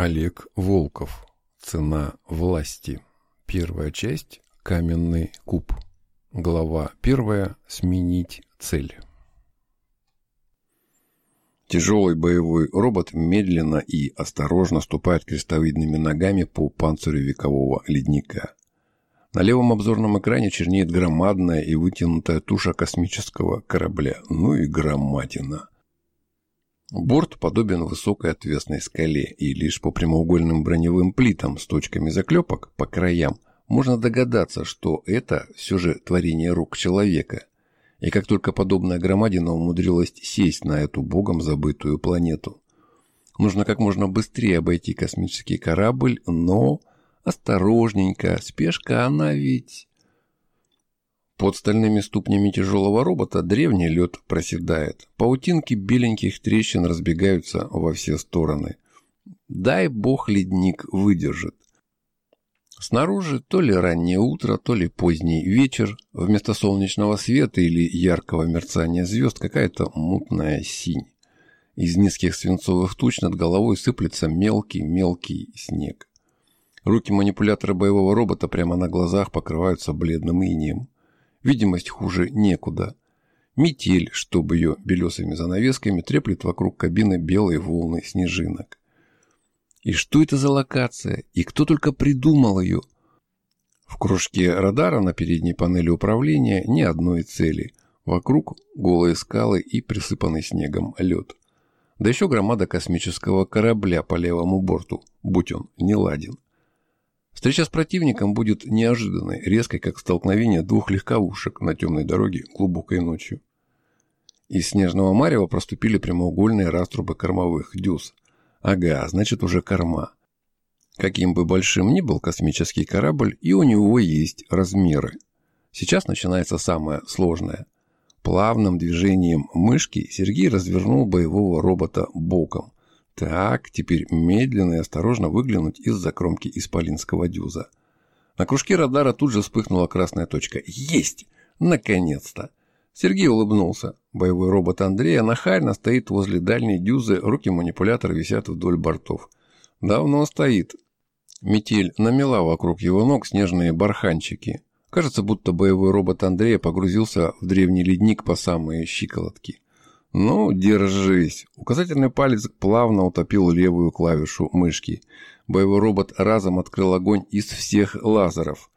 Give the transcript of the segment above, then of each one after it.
Олег Волков. Цена власти. Первая часть. Каменный куб. Глава первая. Сменить цель. Тяжелый боевой робот медленно и осторожно ступает крестовидными ногами по панцирю векового ледника. На левом обзорном экране чернеет громадная и вытянутая туша космического корабля. Ну и громадина. Борт подобен высокой отвесной скале, и лишь по прямоугольным броневым плитам с точками заклепок по краям можно догадаться, что это все же творение рук человека. И как только подобная громадина умудрилась сесть на эту богом забытую планету. Нужно как можно быстрее обойти космический корабль, но осторожненько, спешка она ведь... Под стальными ступнями тяжелого робота древний лед проседает. Паутинки беленьких трещин разбегаются во все стороны. Дай бог ледник выдержит. Снаружи то ли раннее утро, то ли поздний вечер. Вместо солнечного света или яркого мерцания звезд какая-то мутная синь. Из низких свинцовых туч над головой сыплется мелкий-мелкий снег. Руки манипулятора боевого робота прямо на глазах покрываются бледным инеем. Видимость хуже некуда. Метель, чтобы ее белесыми занавесками, треплет вокруг кабины белые волны снежинок. И что это за локация? И кто только придумал ее? В кружке радара на передней панели управления ни одной цели. Вокруг голые скалы и присыпанный снегом лед. Да еще громада космического корабля по левому борту, будь он не ладен. Встреча с противником будет неожиданной, резкой, как столкновение двух легковушек на темной дороге глубокой ночью. Из снежного марева проступили прямоугольные раструбы кормовых дюз. Ага, значит уже корма. Каким бы большим ни был космический корабль, и у него есть размеры. Сейчас начинается самое сложное. Плавным движением мышки Сергей развернул боевого робота боком, так, теперь медленно и осторожно выглянуть из-за кромки исполинского дюза. На кружке радара тут же вспыхнула красная точка. Есть! Наконец-то! Сергей улыбнулся. Боевой робот Андрея нахально стоит возле дальней дюзы, руки манипулятора висят вдоль бортов. Давно стоит. Метель намела вокруг его ног снежные барханчики. Кажется, будто боевой робот Андрея погрузился в древний ледник по самые щиколотки. «Ну, держись!» Указательный палец плавно утопил левую клавишу мышки. Боевой робот разом открыл огонь из всех лазеров.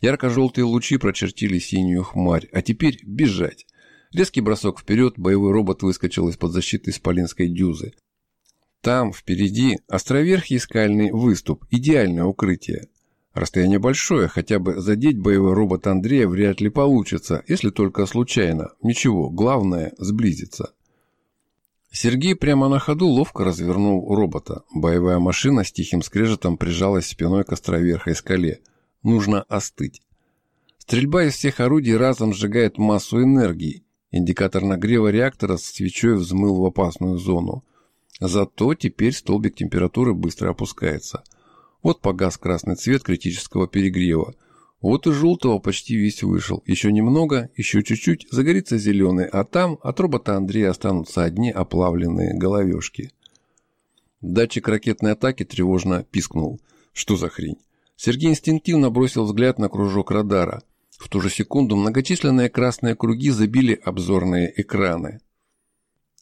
Ярко-желтые лучи прочертили синюю хмарь. А теперь бежать! Резкий бросок вперед, боевой робот выскочил из-под защиты исполинской дюзы. Там, впереди, островерхий скальный выступ, идеальное укрытие. Расстояние большое, хотя бы задеть боевой робот Андрея вряд ли получится, если только случайно. Ничего, главное – сблизиться. Сергей прямо на ходу ловко развернул робота. Боевая машина с тихим скрежетом прижалась спиной к островерхой скале. Нужно остыть. Стрельба из всех орудий разом сжигает массу энергии. Индикатор нагрева реактора с свечой взмыл в опасную зону. Зато теперь столбик температуры быстро опускается. Вот погас красный цвет критического перегрева – вот и желтого почти весь вышел. Еще немного, еще чуть-чуть, загорится зеленый, а там от робота Андрея останутся одни оплавленные головешки. Датчик ракетной атаки тревожно пискнул. Что за хрень? Сергей инстинктивно бросил взгляд на кружок радара. В ту же секунду многочисленные красные круги забили обзорные экраны.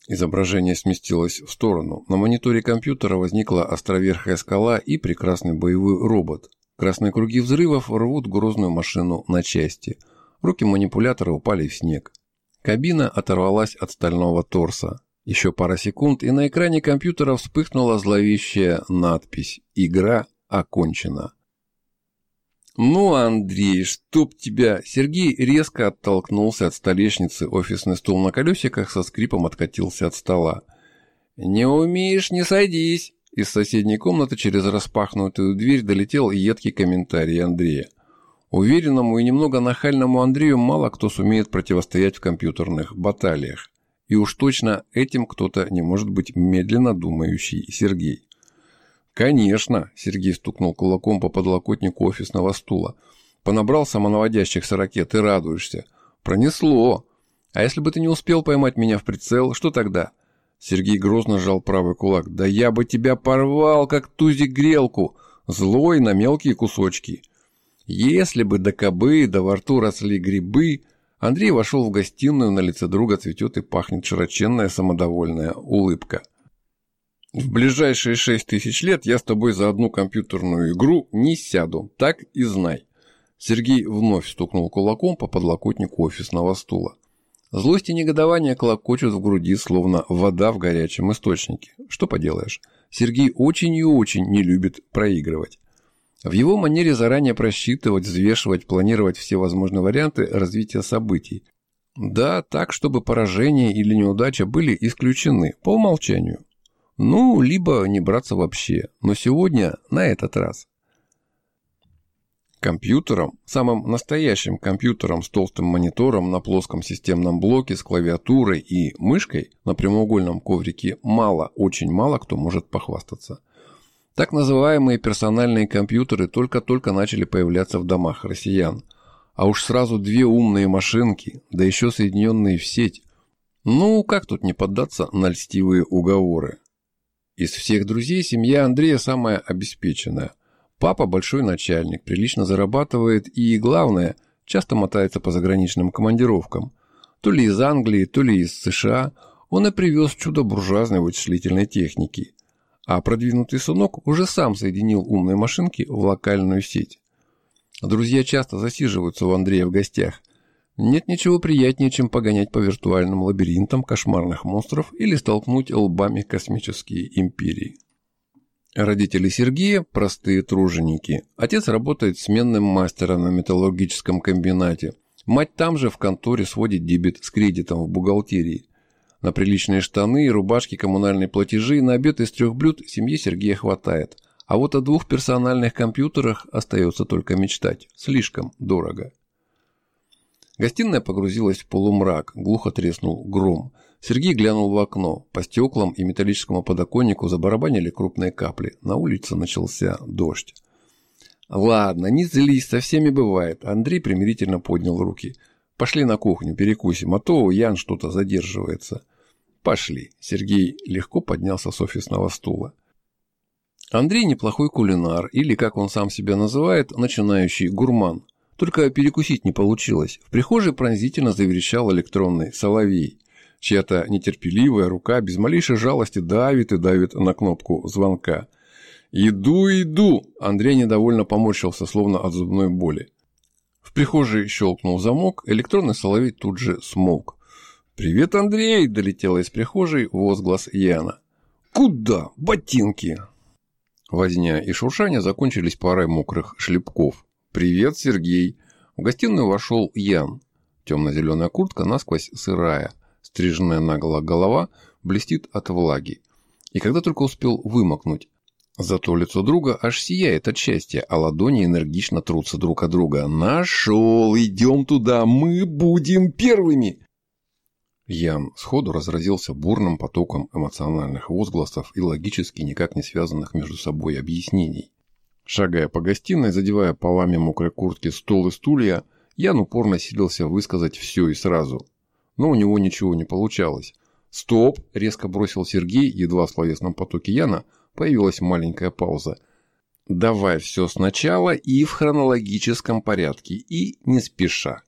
Изображение сместилось в сторону. На мониторе компьютера возникла островерхая скала и прекрасный боевой робот, Красные круги взрывов рвут грозную машину на части. Руки манипулятора упали в снег. Кабина оторвалась от стального торса. Еще пара секунд, и на экране компьютера вспыхнула зловещая надпись «Игра окончена». «Ну, Андрей, чтоб тебя...» Сергей резко оттолкнулся от столешницы, офисный стул на колесиках со скрипом откатился от стола. «Не умеешь, не садись!» Из соседней комнаты через распахнутую дверь долетел едкий комментарий Андрея. Уверенному и немного нахальному Андрею мало кто сумеет противостоять в компьютерных баталиях. И уж точно этим кто-то не может быть медленно думающий Сергей. «Конечно!» – Сергей стукнул кулаком по подлокотнику офисного стула. «Понабрал самонаводящихся ракет и радуешься. Пронесло! А если бы ты не успел поймать меня в прицел, что тогда?» Сергей грозно сжал правый кулак. «Да я бы тебя порвал, как тузик грелку, злой на мелкие кусочки. Если бы до кобы, да во рту росли грибы...» Андрей вошел в гостиную, на лице друга цветет и пахнет широченная самодовольная улыбка. «В ближайшие шесть тысяч лет я с тобой за одну компьютерную игру не сяду, так и знай». Сергей вновь стукнул кулаком по подлокотнику офисного стула. Злость и негодование клокочут в груди, словно вода в горячем источнике. Что поделаешь, Сергей очень и очень не любит проигрывать. В его манере заранее просчитывать, взвешивать, планировать все возможные варианты развития событий. Да, так, чтобы поражение или неудача были исключены по умолчанию. Ну, либо не браться вообще. Но сегодня на этот раз. Компьютером, самым настоящим компьютером с толстым монитором на плоском системном блоке с клавиатурой и мышкой на прямоугольном коврике мало, очень мало кто может похвастаться – так называемые персональные компьютеры только-только начали появляться в домах россиян. А уж сразу две умные машинки, да еще соединенные в сеть. Ну, как тут не поддаться на льстивые уговоры? Из всех друзей семья Андрея самая обеспеченная. Папа большой начальник, прилично зарабатывает и, главное, часто мотается по заграничным командировкам. То ли из Англии, то ли из США он и привез чудо буржуазной вычислительной техники – а продвинутый сынок уже сам соединил умные машинки в локальную сеть. Друзья часто засиживаются у Андрея в гостях. Нет ничего приятнее, чем погонять по виртуальным лабиринтам кошмарных монстров или столкнуть лбами космические империи. Родители Сергея – простые труженики. Отец работает сменным мастером на металлургическом комбинате. Мать там же в конторе сводит дебет с кредитом в бухгалтерии. На приличные штаны и рубашки коммунальные платежи и на обед из трех блюд семье Сергея хватает. А вот о двух персональных компьютерах остается только мечтать. Слишком дорого. Гостиная погрузилась в полумрак, глухо треснул гром. Сергей глянул в окно. По стеклам и металлическому подоконнику забарабанили крупные капли. На улице начался дождь. «Ладно, не злись, со всеми бывает». Андрей примирительно поднял руки. «Пошли на кухню, перекусим, а то Ян что-то задерживается». «Пошли». Сергей легко поднялся с офисного стула. Андрей неплохой кулинар, или, как он сам себя называет, начинающий гурман. Только перекусить не получилось. В прихожей пронзительно заверещал электронный соловей. Чья-то нетерпеливая рука без малейшей жалости давит и давит на кнопку звонка. «Иду, иду!» Андрей недовольно поморщился, словно от зубной боли. В прихожей щелкнул замок, электронный соловей тут же смолк. «Привет, Андрей!» – долетела из прихожей возглас Яна. «Куда? Ботинки!» Возня и шуршание закончились парой мокрых шлепков. «Привет, Сергей!» В гостиную вошел Ян. Темно-зеленая куртка насквозь сырая, стриженная наголо голова блестит от влаги. И когда только успел вымокнуть, Зато лицо друга аж сияет от счастья, а ладони энергично трутся друг от друга. «Нашел! Идем туда! Мы будем первыми!» Ян сходу разразился бурным потоком эмоциональных возгласов и логически никак не связанных между собой объяснений. Шагая по гостиной, задевая полами мокрой куртки стол и стулья, Ян упорно силился высказать все и сразу. Но у него ничего не получалось. «Стоп!» – резко бросил Сергей, едва в словесном потоке Яна появилась маленькая пауза. «Давай все сначала и в хронологическом порядке, и не спеша».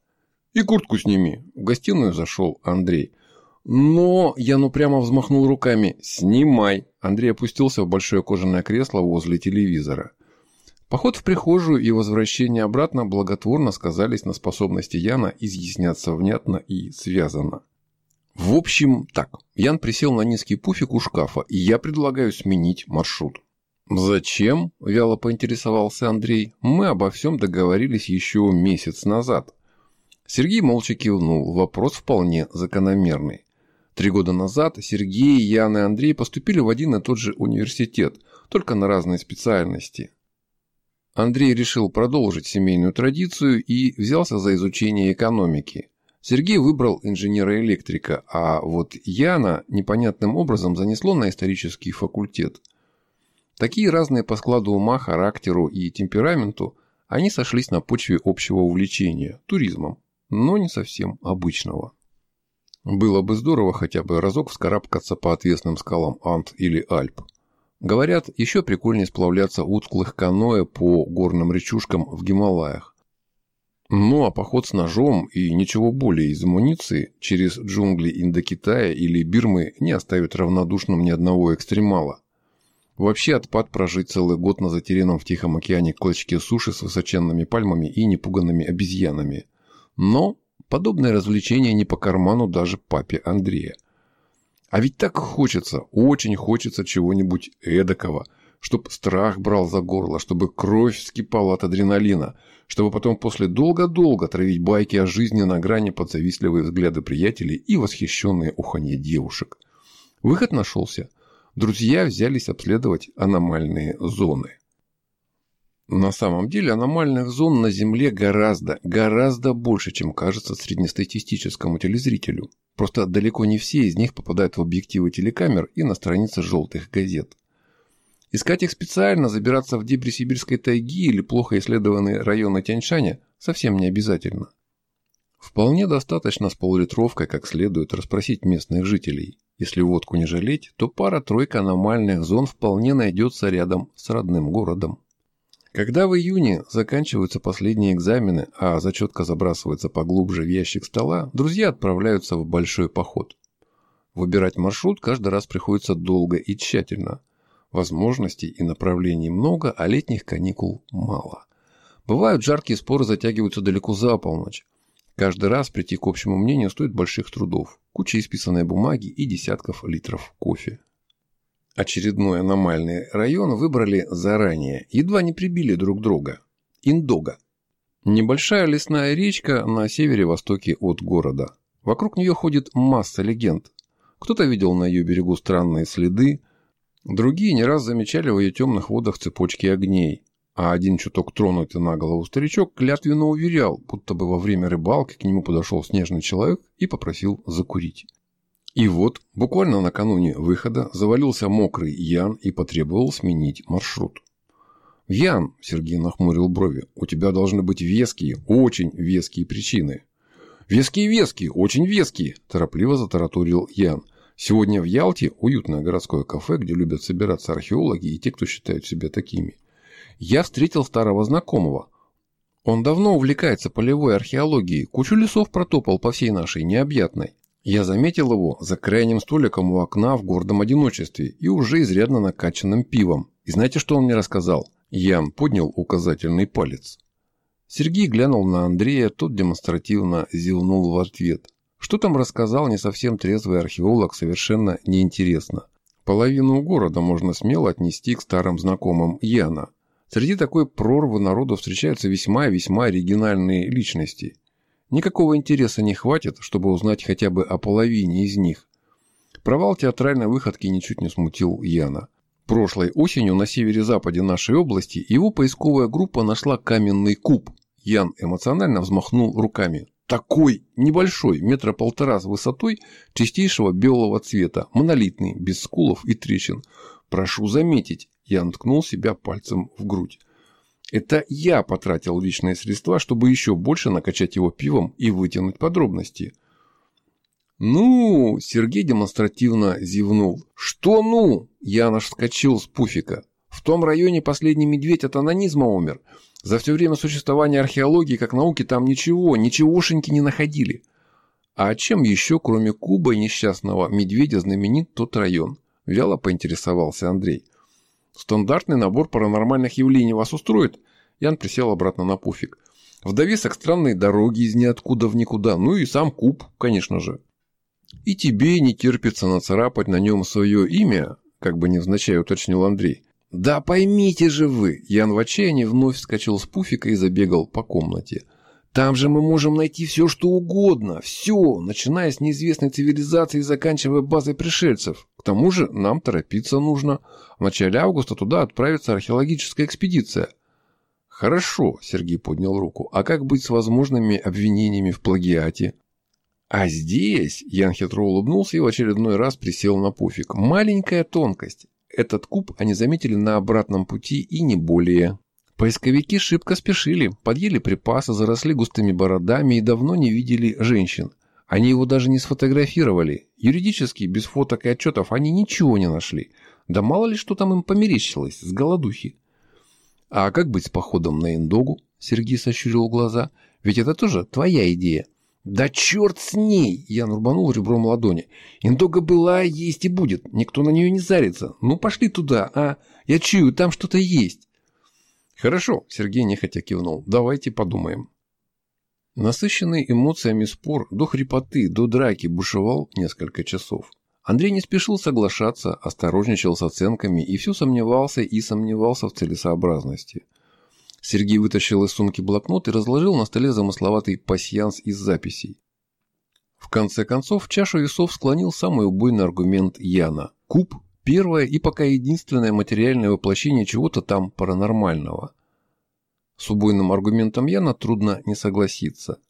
«И куртку сними». В гостиную зашел Андрей. «Но...» Я ну прямо взмахнул руками. «Снимай». Андрей опустился в большое кожаное кресло возле телевизора. Поход в прихожую и возвращение обратно благотворно сказались на способности Яна изъясняться внятно и связанно. В общем, так. Ян присел на низкий пуфик у шкафа, и я предлагаю сменить маршрут. «Зачем?» – вяло поинтересовался Андрей. «Мы обо всем договорились еще месяц назад». Сергей молча кивнул. Вопрос вполне закономерный. Три года назад Сергей, Ян и Андрей поступили в один и тот же университет, только на разные специальности. Андрей решил продолжить семейную традицию и взялся за изучение экономики. Сергей выбрал инженера-электрика, а вот Яна непонятным образом занесло на исторический факультет. Такие разные по складу ума, характеру и темпераменту, они сошлись на почве общего увлечения – туризмом но не совсем обычного. Было бы здорово хотя бы разок вскарабкаться по отвесным скалам Ант или Альп. Говорят, еще прикольнее сплавляться узких каноэ по горным речушкам в Гималаях. Ну а поход с ножом и ничего более из амуниции через джунгли Индокитая или Бирмы не оставит равнодушным ни одного экстремала. Вообще отпад прожить целый год на затерянном в Тихом океане клочке суши с высоченными пальмами и непуганными обезьянами. Но Подобное развлечение не по карману даже папе Андрея. А ведь так хочется, очень хочется чего-нибудь эдакого, чтобы страх брал за горло, чтобы кровь вскипала от адреналина, чтобы потом после долго-долго травить байки о жизни на грани под завистливые взгляды приятелей и восхищенные уханье девушек. Выход нашелся. Друзья взялись обследовать аномальные зоны. На самом деле аномальных зон на Земле гораздо, гораздо больше, чем кажется среднестатистическому телезрителю. Просто далеко не все из них попадают в объективы телекамер и на страницы желтых газет. Искать их специально, забираться в дебри сибирской тайги или плохо исследованные районы Тяньшаня совсем не обязательно. Вполне достаточно с полулитровкой как следует расспросить местных жителей. Если водку не жалеть, то пара-тройка аномальных зон вполне найдется рядом с родным городом. Когда в июне заканчиваются последние экзамены, а зачетка забрасывается поглубже в ящик стола, друзья отправляются в большой поход. Выбирать маршрут каждый раз приходится долго и тщательно. Возможностей и направлений много, а летних каникул мало. Бывают жаркие споры затягиваются далеко за полночь. Каждый раз прийти к общему мнению стоит больших трудов, куча исписанной бумаги и десятков литров кофе. Очередной аномальный район выбрали заранее, едва не прибили друг друга. Индога. Небольшая лесная речка на севере-востоке от города. Вокруг нее ходит масса легенд. Кто-то видел на ее берегу странные следы, другие не раз замечали в ее темных водах цепочки огней, а один чуток тронутый на голову старичок клятвенно уверял, будто бы во время рыбалки к нему подошел снежный человек и попросил закурить. И вот, буквально накануне выхода, завалился мокрый Ян и потребовал сменить маршрут. «Ян», — Сергей нахмурил брови, — «у тебя должны быть веские, очень веские причины». «Веские-веские, очень веские», — торопливо затараторил Ян. «Сегодня в Ялте уютное городское кафе, где любят собираться археологи и те, кто считают себя такими. Я встретил старого знакомого. Он давно увлекается полевой археологией, кучу лесов протопал по всей нашей необъятной. Я заметил его за крайним столиком у окна в гордом одиночестве и уже изрядно накачанным пивом. И знаете, что он мне рассказал? Ян поднял указательный палец. Сергей глянул на Андрея, тот демонстративно зевнул в ответ. Что там рассказал не совсем трезвый археолог, совершенно неинтересно. Половину города можно смело отнести к старым знакомым Яна. Среди такой прорвы народу встречаются весьма и весьма оригинальные личности – Никакого интереса не хватит, чтобы узнать хотя бы о половине из них. Провал театральной выходки ничуть не смутил Яна. Прошлой осенью на севере-западе нашей области его поисковая группа нашла каменный куб. Ян эмоционально взмахнул руками. Такой небольшой, метра полтора с высотой, чистейшего белого цвета, монолитный, без скулов и трещин. Прошу заметить, Ян ткнул себя пальцем в грудь. Это я потратил личные средства, чтобы еще больше накачать его пивом и вытянуть подробности. «Ну...» – Сергей демонстративно зевнул. «Что «ну?» – Янош вскочил с пуфика. «В том районе последний медведь от анонизма умер. За все время существования археологии как науки там ничего, ничегошеньки не находили. А чем еще, кроме Куба и несчастного медведя, знаменит тот район?» – вяло поинтересовался Андрей. Стандартный набор паранормальных явлений вас устроит? Ян присел обратно на пуфик. В довесок странные дороги из ниоткуда в никуда, ну и сам куб, конечно же. И тебе не терпится нацарапать на нем свое имя, как бы невзначай уточнил Андрей. Да поймите же вы, Ян в отчаянии вновь вскочил с пуфика и забегал по комнате. Там же мы можем найти все, что угодно. Все, начиная с неизвестной цивилизации и заканчивая базой пришельцев. К тому же нам торопиться нужно. В начале августа туда отправится археологическая экспедиция. Хорошо, Сергей поднял руку. А как быть с возможными обвинениями в плагиате? А здесь, Ян хитро улыбнулся и в очередной раз присел на пуфик. Маленькая тонкость. Этот куб они заметили на обратном пути и не более. Поисковики шибко спешили, подъели припасы, заросли густыми бородами и давно не видели женщин. Они его даже не сфотографировали. Юридически, без фоток и отчетов, они ничего не нашли. Да мало ли, что там им померещилось с голодухи. А как быть с походом на Индогу? Сергей сощурил глаза. Ведь это тоже твоя идея. Да черт с ней! Я рубанул ребром ладони. Индога была, есть и будет. Никто на нее не зарится. Ну пошли туда, а? Я чую, там что-то есть. Хорошо, Сергей нехотя кивнул. Давайте подумаем. Насыщенный эмоциями спор до хрипоты, до драки бушевал несколько часов. Андрей не спешил соглашаться, осторожничал с оценками и все сомневался и сомневался в целесообразности. Сергей вытащил из сумки блокнот и разложил на столе замысловатый пасьянс из записей. В конце концов, в чашу весов склонил самый убойный аргумент Яна. Куб – первое и пока единственное материальное воплощение чего-то там паранормального. С убойным аргументом Яна трудно не согласиться.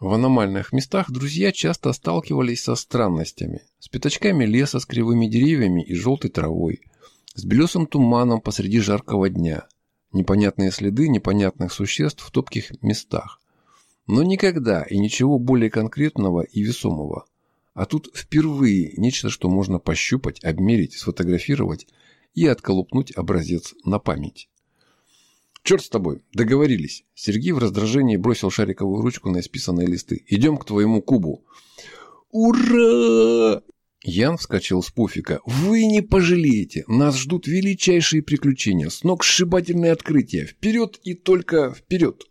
В аномальных местах друзья часто сталкивались со странностями. С пятачками леса с кривыми деревьями и желтой травой. С белесым туманом посреди жаркого дня. Непонятные следы непонятных существ в топких местах. Но никогда и ничего более конкретного и весомого. А тут впервые нечто, что можно пощупать, обмерить, сфотографировать и отколупнуть образец на память. «Черт с тобой, договорились!» Сергей в раздражении бросил шариковую ручку на исписанные листы. «Идем к твоему кубу!» «Ура!» Ян вскочил с пуфика. «Вы не пожалеете! Нас ждут величайшие приключения, с ног сшибательные открытия! Вперед и только вперед!»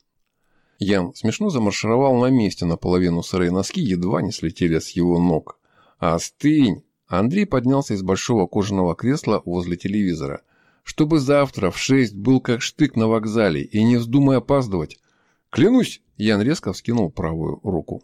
Ян смешно замаршировал на месте, наполовину сырые носки едва не слетели с его ног. «Остынь!» Андрей поднялся из большого кожаного кресла возле телевизора – чтобы завтра в шесть был как штык на вокзале и не вздумай опаздывать. Клянусь, Ян резко вскинул правую руку.